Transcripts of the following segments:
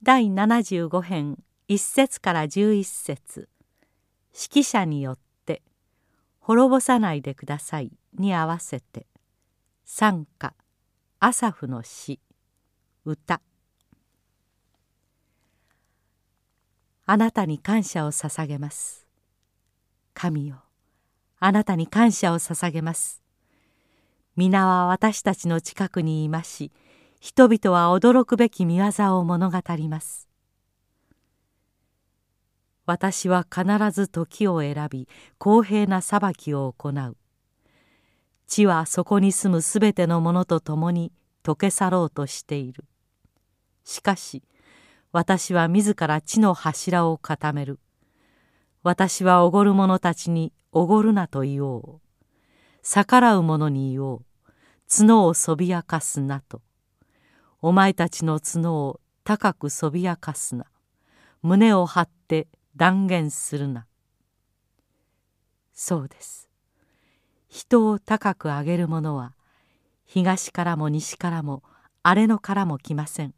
第75編1節から11節。指揮者によって「滅ぼさないでください」に合わせて。賛歌。アサフの詩。歌。あなたに感謝を捧げます。神よあなたに感謝を捧げます。皆は私たちの近くにいまし人々は驚くべき見業を物語ります。私は必ず時を選び公平な裁きを行う。地はそこに住むすべてのものと共に溶け去ろうとしている。しかし私は自ら地の柱を固める。私はおごる者たちにおごるなと言おう。逆らう者に言おう。角をそびやかすなと。お前たちの角を高くそびやかすな。胸を張って断言するな。そうです。人を高く上げる者は東からも西からも荒れ野からも来ません。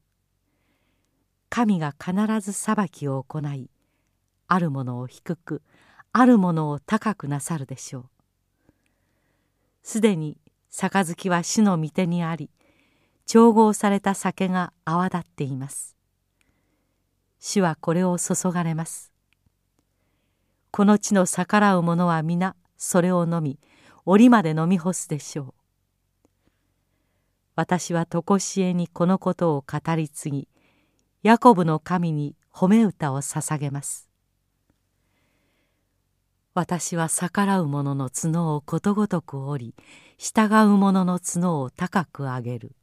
神が必ず裁きを行いあるものを低くあるものを高くなさるでしょう。すでに杯は主の御手にあり調合された酒が泡立っています。主はこれを注がれます。この地の逆らう者は皆それを飲み檻まで飲み干すでしょう。私は常しえにこのことを語り継ぎヤコブの神に褒め歌を捧げます。私は逆らう者の角をことごとく折り従う者の角を高く上げる。